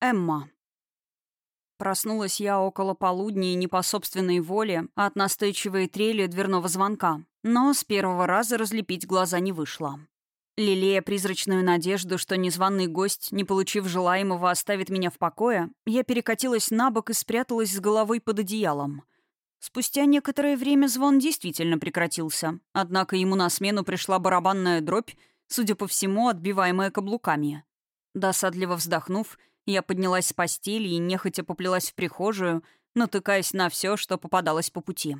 Эмма. Проснулась я около полудня и не по собственной воле, а от настойчивой трели дверного звонка. Но с первого раза разлепить глаза не вышло. Лелея призрачную надежду, что незваный гость, не получив желаемого, оставит меня в покое, я перекатилась на бок и спряталась с головой под одеялом. Спустя некоторое время звон действительно прекратился, однако ему на смену пришла барабанная дробь, судя по всему, отбиваемая каблуками. Досадливо вздохнув, я поднялась с постели и нехотя поплелась в прихожую, натыкаясь на все, что попадалось по пути.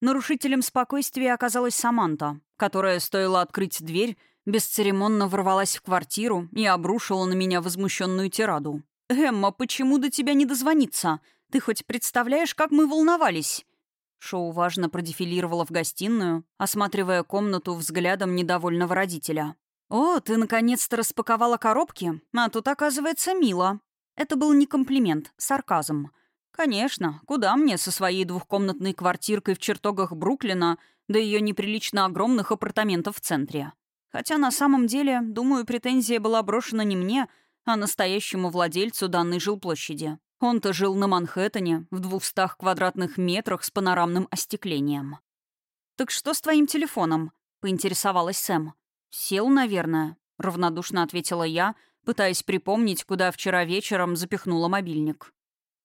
Нарушителем спокойствия оказалась Саманта, которая, стоило открыть дверь, бесцеремонно ворвалась в квартиру и обрушила на меня возмущенную тираду. «Эмма, почему до тебя не дозвониться? Ты хоть представляешь, как мы волновались?» Шоу важно продефилировала в гостиную, осматривая комнату взглядом недовольного родителя. «О, ты наконец-то распаковала коробки? А тут, оказывается, мило». Это был не комплимент, сарказм. «Конечно, куда мне со своей двухкомнатной квартиркой в чертогах Бруклина до ее неприлично огромных апартаментов в центре?» Хотя на самом деле, думаю, претензия была брошена не мне, а настоящему владельцу данной жилплощади. Он-то жил на Манхэттене, в двухстах квадратных метрах с панорамным остеклением. «Так что с твоим телефоном?» — поинтересовалась Сэм. «Сел, наверное», — равнодушно ответила я, пытаясь припомнить, куда вчера вечером запихнула мобильник.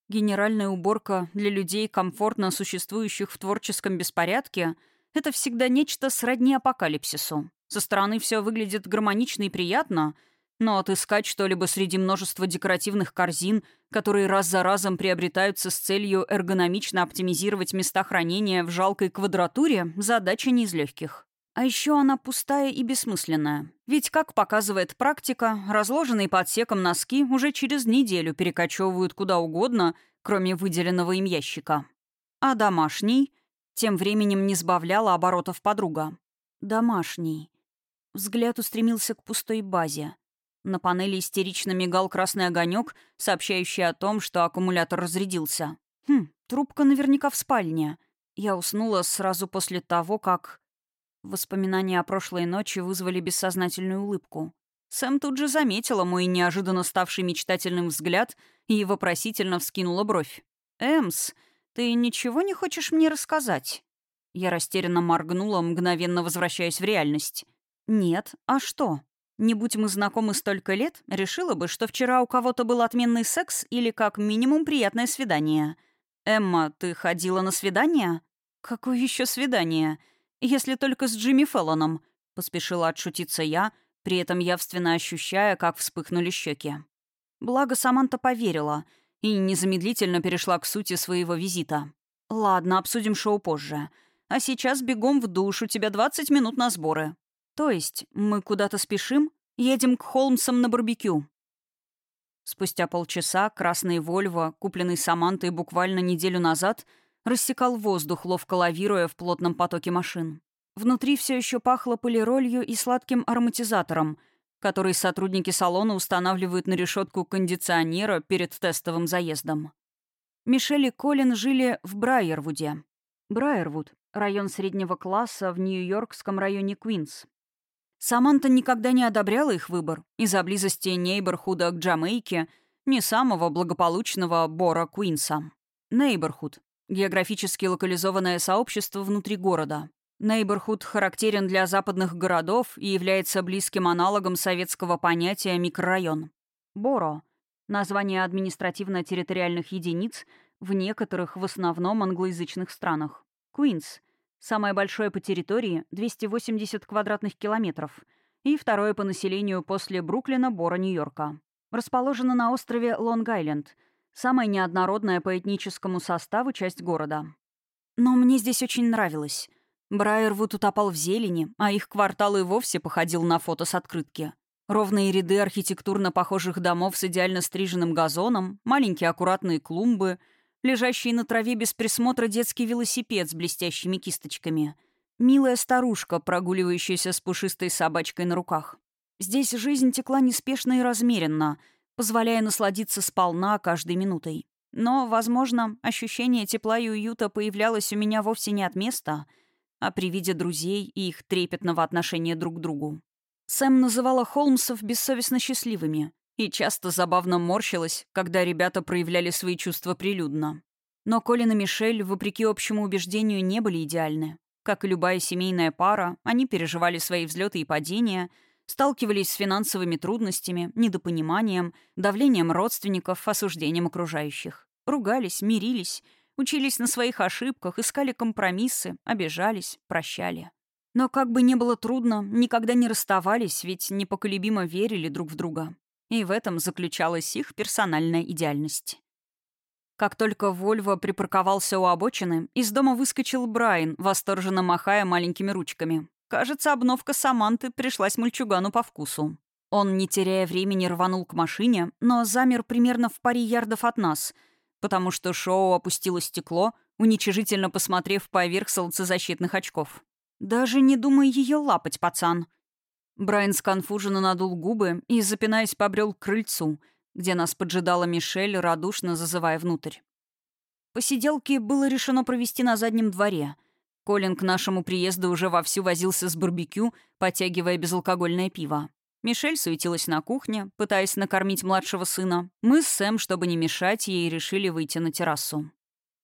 Генеральная уборка для людей, комфортно существующих в творческом беспорядке, это всегда нечто сродни апокалипсису. Со стороны все выглядит гармонично и приятно, но отыскать что-либо среди множества декоративных корзин, которые раз за разом приобретаются с целью эргономично оптимизировать места хранения в жалкой квадратуре, задача не из легких. А еще она пустая и бессмысленная. Ведь, как показывает практика, разложенные по отсекам носки уже через неделю перекочевывают куда угодно, кроме выделенного им ящика. А домашний тем временем не сбавляла оборотов подруга. Домашний. Взгляд устремился к пустой базе. На панели истерично мигал красный огонек, сообщающий о том, что аккумулятор разрядился. Хм, трубка наверняка в спальне. Я уснула сразу после того, как... Воспоминания о прошлой ночи вызвали бессознательную улыбку. Сэм тут же заметила мой неожиданно ставший мечтательным взгляд и вопросительно вскинула бровь. «Эмс, ты ничего не хочешь мне рассказать?» Я растерянно моргнула, мгновенно возвращаясь в реальность. «Нет, а что? Не будь мы знакомы столько лет, решила бы, что вчера у кого-то был отменный секс или как минимум приятное свидание. Эмма, ты ходила на свидание? Какое еще свидание? Если только с Джимми Феллоном», — поспешила отшутиться я, при этом явственно ощущая, как вспыхнули щеки. Благо Саманта поверила и незамедлительно перешла к сути своего визита. «Ладно, обсудим шоу позже. А сейчас бегом в душ, у тебя 20 минут на сборы». «То есть мы куда-то спешим? Едем к Холмсам на барбекю?» Спустя полчаса красный «Вольво», купленный Самантой буквально неделю назад, рассекал воздух, ловко лавируя в плотном потоке машин. Внутри все еще пахло полиролью и сладким ароматизатором, который сотрудники салона устанавливают на решетку кондиционера перед тестовым заездом. Мишель и Колин жили в Брайервуде. Брайервуд — район среднего класса в Нью-Йоркском районе Квинс. Саманта никогда не одобряла их выбор из-за близости нейборхуда к Джамайке, не самого благополучного Бора Куинса. Нейборхуд — географически локализованное сообщество внутри города. Нейборхуд характерен для западных городов и является близким аналогом советского понятия «микрорайон». Боро — название административно-территориальных единиц в некоторых, в основном англоязычных странах. Куинс — Самое большое по территории — 280 квадратных километров. И второе по населению после Бруклина, Бора, Нью-Йорка. Расположено на острове Лонг-Айленд. Самая неоднородная по этническому составу часть города. Но мне здесь очень нравилось. Брайервуд утопал в зелени, а их квартал и вовсе походил на фото с открытки. Ровные ряды архитектурно похожих домов с идеально стриженным газоном, маленькие аккуратные клумбы — лежащий на траве без присмотра детский велосипед с блестящими кисточками, милая старушка, прогуливающаяся с пушистой собачкой на руках. Здесь жизнь текла неспешно и размеренно, позволяя насладиться сполна каждой минутой. Но, возможно, ощущение тепла и уюта появлялось у меня вовсе не от места, а при виде друзей и их трепетного отношения друг к другу. Сэм называла Холмсов бессовестно счастливыми. и часто забавно морщилась, когда ребята проявляли свои чувства прилюдно. Но Колин и Мишель, вопреки общему убеждению, не были идеальны. Как и любая семейная пара, они переживали свои взлеты и падения, сталкивались с финансовыми трудностями, недопониманием, давлением родственников, осуждением окружающих. Ругались, мирились, учились на своих ошибках, искали компромиссы, обижались, прощали. Но как бы ни было трудно, никогда не расставались, ведь непоколебимо верили друг в друга. И в этом заключалась их персональная идеальность. Как только Вольво припарковался у обочины, из дома выскочил Брайан, восторженно махая маленькими ручками. Кажется, обновка Саманты пришлась мальчугану по вкусу. Он, не теряя времени, рванул к машине, но замер примерно в паре ярдов от нас, потому что шоу опустило стекло, уничижительно посмотрев поверх солнцезащитных очков. «Даже не думай ее лапать, пацан!» Брайан сконфуженно надул губы и, запинаясь, побрел к крыльцу — где нас поджидала Мишель, радушно зазывая внутрь. Посиделки было решено провести на заднем дворе. Колин к нашему приезду уже вовсю возился с барбекю, потягивая безалкогольное пиво. Мишель суетилась на кухне, пытаясь накормить младшего сына. Мы с Сэм, чтобы не мешать ей, решили выйти на террасу.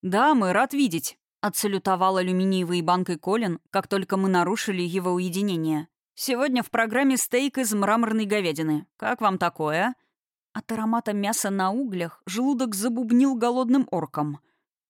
«Да, мы рад видеть», — отсалютовал алюминиевой банкой Колин, как только мы нарушили его уединение. «Сегодня в программе стейк из мраморной говядины. Как вам такое?» От аромата мяса на углях желудок забубнил голодным орком.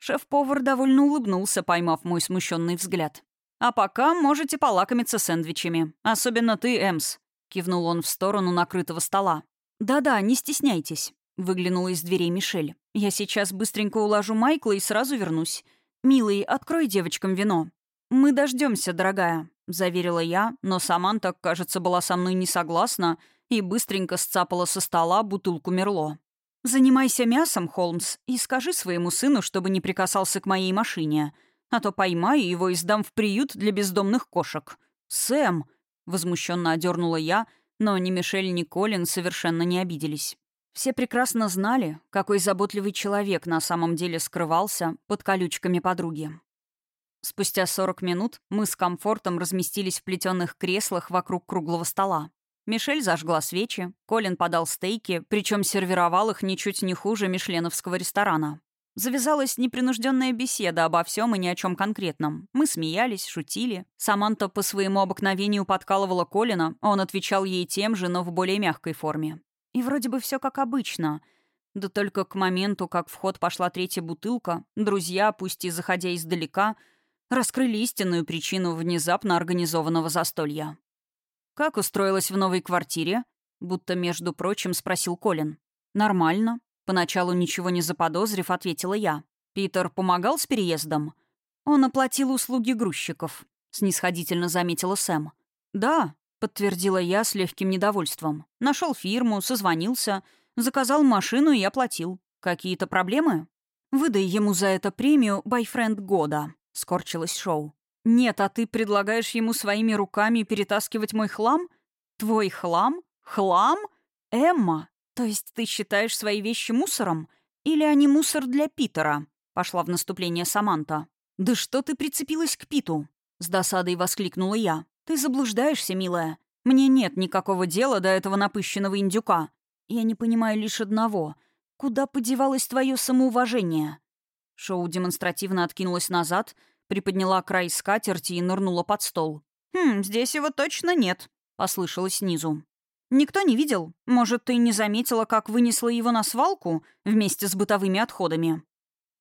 Шеф-повар довольно улыбнулся, поймав мой смущенный взгляд. «А пока можете полакомиться сэндвичами. Особенно ты, Эмс», — кивнул он в сторону накрытого стола. «Да-да, не стесняйтесь», — выглянула из дверей Мишель. «Я сейчас быстренько уложу Майкла и сразу вернусь. Милый, открой девочкам вино». «Мы дождемся, дорогая», — заверила я, но Саманта, кажется, была со мной не согласна — и быстренько сцапала со стола бутылку Мерло. «Занимайся мясом, Холмс, и скажи своему сыну, чтобы не прикасался к моей машине, а то поймаю его и сдам в приют для бездомных кошек». «Сэм!» — возмущенно одернула я, но ни Мишель, ни Колин совершенно не обиделись. Все прекрасно знали, какой заботливый человек на самом деле скрывался под колючками подруги. Спустя 40 минут мы с комфортом разместились в плетеных креслах вокруг круглого стола. Мишель зажгла свечи, Колин подал стейки, причем сервировал их ничуть не хуже мишленовского ресторана. Завязалась непринужденная беседа обо всем и ни о чем конкретном. Мы смеялись, шутили. Саманта по своему обыкновению подкалывала Колина, он отвечал ей тем же, но в более мягкой форме. И вроде бы все как обычно. Да только к моменту, как в ход пошла третья бутылка, друзья, пусть и заходя издалека, раскрыли истинную причину внезапно организованного застолья. «Как устроилась в новой квартире?» Будто, между прочим, спросил Колин. «Нормально». Поначалу ничего не заподозрив, ответила я. «Питер помогал с переездом?» «Он оплатил услуги грузчиков», — снисходительно заметила Сэм. «Да», — подтвердила я с легким недовольством. Нашел фирму, созвонился, заказал машину и оплатил. Какие-то проблемы?» «Выдай ему за это премию «Байфренд года», — скорчилась Шоу. «Нет, а ты предлагаешь ему своими руками перетаскивать мой хлам? Твой хлам? Хлам? Эмма? То есть ты считаешь свои вещи мусором? Или они мусор для Питера?» Пошла в наступление Саманта. «Да что ты прицепилась к Питу?» С досадой воскликнула я. «Ты заблуждаешься, милая. Мне нет никакого дела до этого напыщенного индюка. Я не понимаю лишь одного. Куда подевалось твое самоуважение?» Шоу демонстративно откинулось назад — приподняла край скатерти и нырнула под стол. «Хм, здесь его точно нет», — послышалось снизу. «Никто не видел? Может, ты не заметила, как вынесла его на свалку вместе с бытовыми отходами?»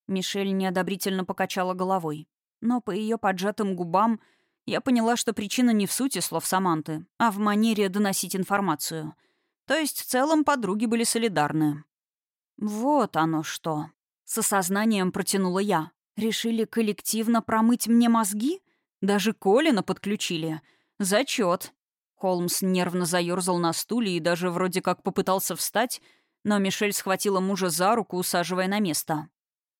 Мишель неодобрительно покачала головой. Но по ее поджатым губам я поняла, что причина не в сути слов Саманты, а в манере доносить информацию. То есть в целом подруги были солидарны. «Вот оно что!» — с осознанием протянула я. Решили коллективно промыть мне мозги? Даже Колина подключили. Зачет. Холмс нервно заерзал на стуле и даже вроде как попытался встать, но Мишель схватила мужа за руку, усаживая на место.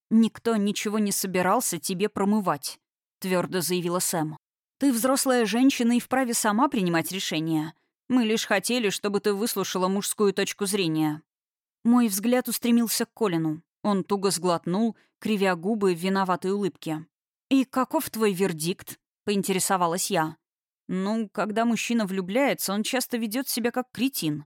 «Никто ничего не собирался тебе промывать», — твердо заявила Сэм. «Ты взрослая женщина и вправе сама принимать решения. Мы лишь хотели, чтобы ты выслушала мужскую точку зрения». Мой взгляд устремился к Колину. Он туго сглотнул, кривя губы в виноватой улыбке. «И каков твой вердикт?» — поинтересовалась я. «Ну, когда мужчина влюбляется, он часто ведет себя как кретин.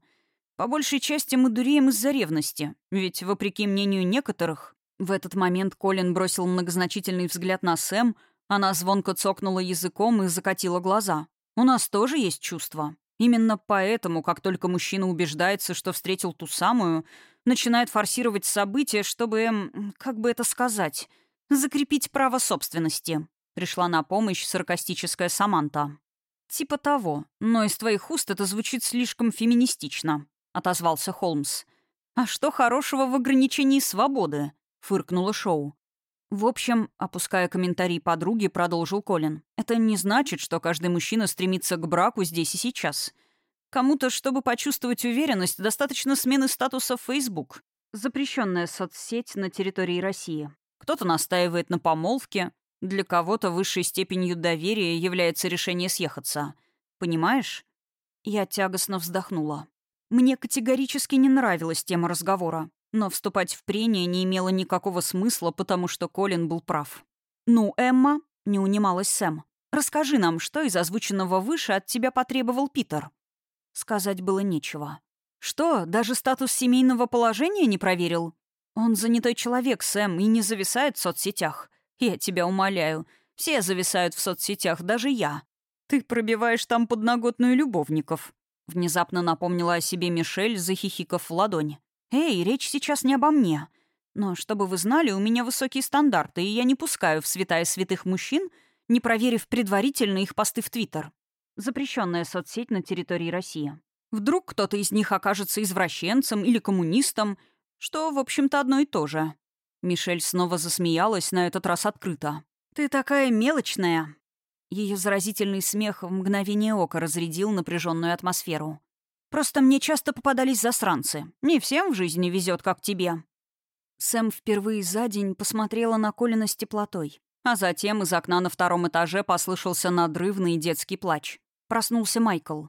По большей части мы дуреем из-за ревности, ведь, вопреки мнению некоторых, в этот момент Колин бросил многозначительный взгляд на Сэм, она звонко цокнула языком и закатила глаза. «У нас тоже есть чувства. Именно поэтому, как только мужчина убеждается, что встретил ту самую, начинает форсировать события, чтобы, как бы это сказать, закрепить право собственности». Пришла на помощь саркастическая Саманта. «Типа того, но из твоих уст это звучит слишком феминистично», — отозвался Холмс. «А что хорошего в ограничении свободы?» — фыркнула Шоу. В общем, опуская комментарий подруги, продолжил Колин. «Это не значит, что каждый мужчина стремится к браку здесь и сейчас. Кому-то, чтобы почувствовать уверенность, достаточно смены статуса в Facebook. Запрещенная соцсеть на территории России. Кто-то настаивает на помолвке, для кого-то высшей степенью доверия является решение съехаться. Понимаешь? Я тягостно вздохнула. Мне категорически не нравилась тема разговора, но вступать в прения не имело никакого смысла, потому что Колин был прав. «Ну, Эмма», — не унималась Сэм, — «расскажи нам, что из озвученного выше от тебя потребовал Питер». Сказать было нечего. «Что, даже статус семейного положения не проверил?» «Он занятой человек, Сэм, и не зависает в соцсетях. Я тебя умоляю. Все зависают в соцсетях, даже я. Ты пробиваешь там подноготную любовников. Внезапно напомнила о себе Мишель, захихикав в ладонь. «Эй, речь сейчас не обо мне. Но, чтобы вы знали, у меня высокие стандарты, и я не пускаю в святая святых мужчин, не проверив предварительно их посты в Твиттер. Запрещенная соцсеть на территории России. Вдруг кто-то из них окажется извращенцем или коммунистом, что, в общем-то, одно и то же. Мишель снова засмеялась, на этот раз открыто. «Ты такая мелочная!» Ее заразительный смех в мгновение ока разрядил напряженную атмосферу. «Просто мне часто попадались засранцы. Не всем в жизни везет, как тебе». Сэм впервые за день посмотрела на Колина с теплотой. А затем из окна на втором этаже послышался надрывный детский плач. Проснулся Майкл.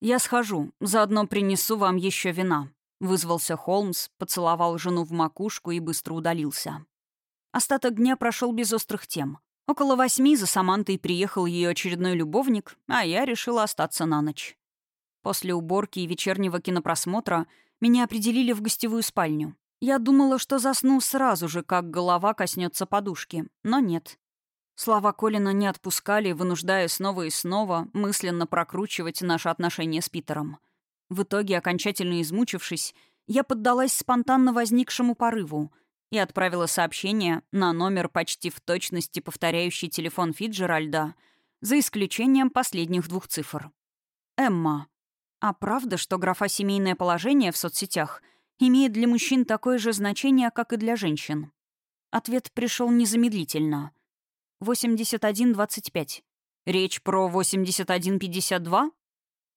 «Я схожу, заодно принесу вам еще вина», Вызвался Холмс, поцеловал жену в макушку и быстро удалился. Остаток дня прошел без острых тем. Около восьми за Самантой приехал ее очередной любовник, а я решила остаться на ночь. После уборки и вечернего кинопросмотра меня определили в гостевую спальню. Я думала, что засну сразу же, как голова коснется подушки, но нет. Слова Колина не отпускали, вынуждая снова и снова мысленно прокручивать наши отношения с Питером — в итоге, окончательно измучившись, я поддалась спонтанно возникшему порыву и отправила сообщение на номер почти в точности повторяющий телефон Фиджеральда, за исключением последних двух цифр. «Эмма, а правда, что графа «семейное положение» в соцсетях имеет для мужчин такое же значение, как и для женщин?» Ответ пришел незамедлительно. 81.25. Речь про 81.52?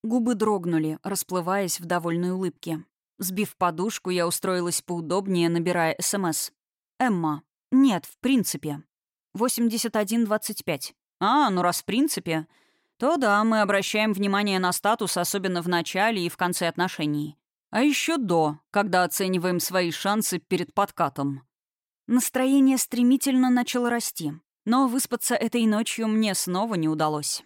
Губы дрогнули, расплываясь в довольной улыбке. Сбив подушку, я устроилась поудобнее, набирая СМС. «Эмма. Нет, в принципе. 81.25. А, ну раз в принципе, то да, мы обращаем внимание на статус, особенно в начале и в конце отношений. А еще до, когда оцениваем свои шансы перед подкатом. Настроение стремительно начало расти, но выспаться этой ночью мне снова не удалось.